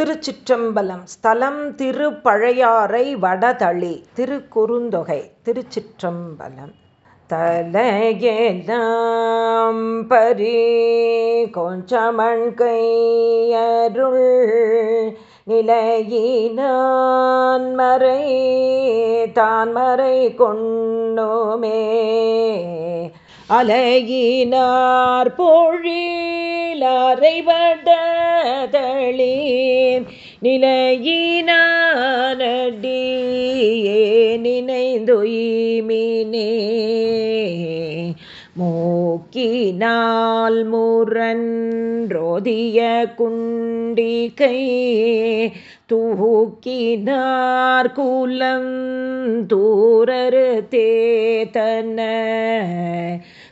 திருச்சிற்றம்பலம் ஸ்தலம் திருப்பழையாறை வடதளி திருக்குறுந்தொகை திருச்சிற்றம்பலம். தலையெல்லாம் பரி கொஞ்சமண் கையருள் நிலையினான் மறை தான் மறை கொண்டோமே. அலகினார் பொழிலறைவடதளி நிலையினடியே நினைந்துயிமினே. மூக்கினால் முரன்றோதிய குண்டிகை. தூக்கினார் குலம் தூரரு தேத்தன.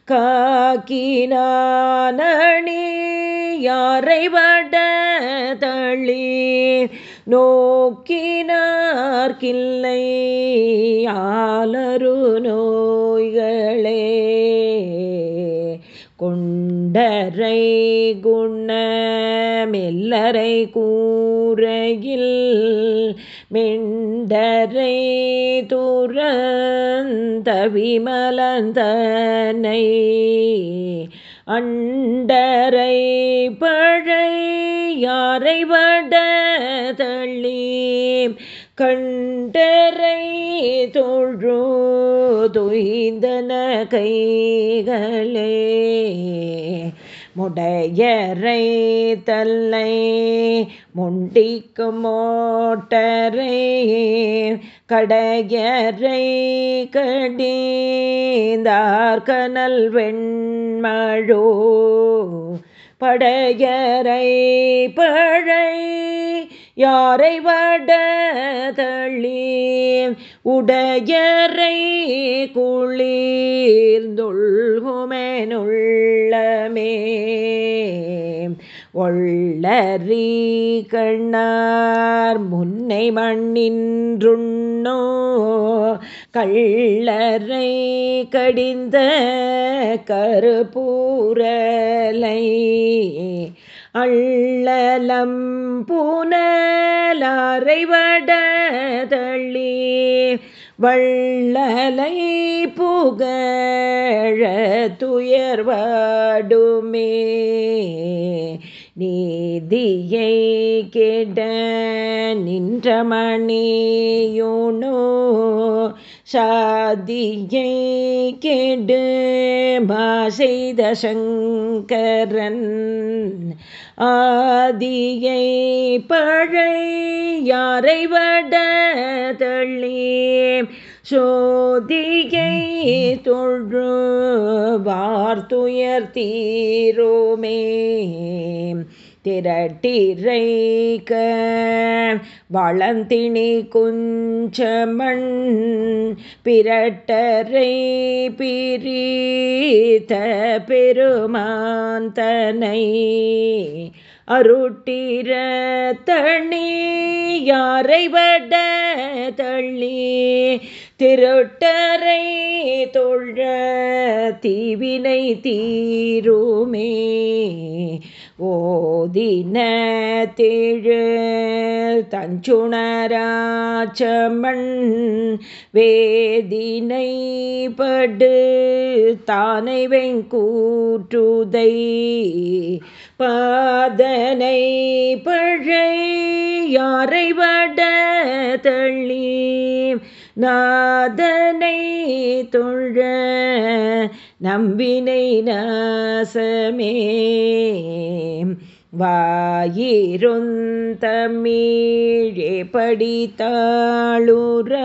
காக்கினானி யாரை வட தள்ளி நோக்கினார்கில்லை ஆலரு நோய்களே? கொண்டரை குணமெல்லரை கூரையில் மெண்டரை துறந்த விமலந்தனை அண்டரை பழை யாரை வட தள்ளி கண்டரை தொழு துய்ந்தன கைகளே முடையரை தல்லை முண்டிக்கும் மோட்டரை கடையரை கடிந்தார்கனல் வெண்மழோ படையறை பழை யாரை வட தள்ளி உடையரை குளிர்ந்தொள்குமெனுள்ளமே ஒள்ளறி கண்ணார் முன்னை மண்ணின்றுண்ணோ. கள்ளரை கடிந்த கருப்பூரலை அள்ளலம் புனலாரை வள்ளலை புகழ துயர்வாடுமே நீதியை கெட நின்ற மணியோனோ சாதியை கேடு பாசெய்த சங்கரன் ஆதியை பழை யாரை வட தள்ளி சோதியை தொழு வார்த்துயர் தீரோமே திரட்டிரைக்க வளந்திணி குஞ்சமண் பிரட்டரை பிரித்த பெருமாந்தனை அருட்டிர தனி யாரை வட தள்ளி திருட்டரை தொழ தீவினை தீருமே. ஓதின தேழு தஞ்சுணராச்சமண் வேதினை படு தானை வெங்கூற்றுதை பாதனை பழை யாரை வட தள்ளி நாதனை தொழ நம்பினை நாசமே. வாயிருந்தமிழே படித்தாளுர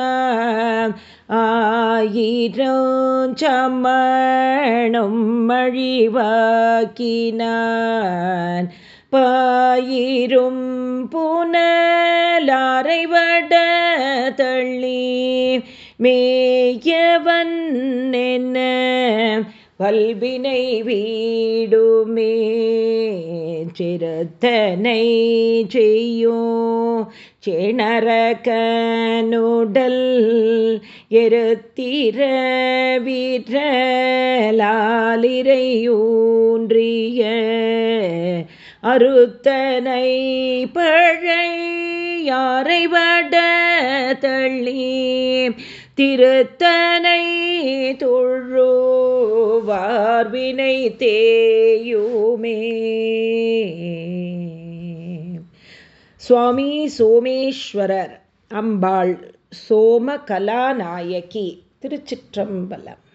ஆயிரம் சமணும் மழிவாக்கினான். பாயிரும் புனலாரை வட தள்ளி மேயவன் என்ன வல்வினை வீடுமே சிறுத்தனை செய்யும் செணரகனுடல் எருத்திர வீற்றலாலிரையூன்றிய அறுத்தனை பழை யாரை வட தள்ளி? திருத்தனை தொழுவார்வினை தேயுமே. சுவாமி சோமேஸ்வரர் அம்பாள் சோமகலாநாயகி திருச்சிற்றம்பலம்.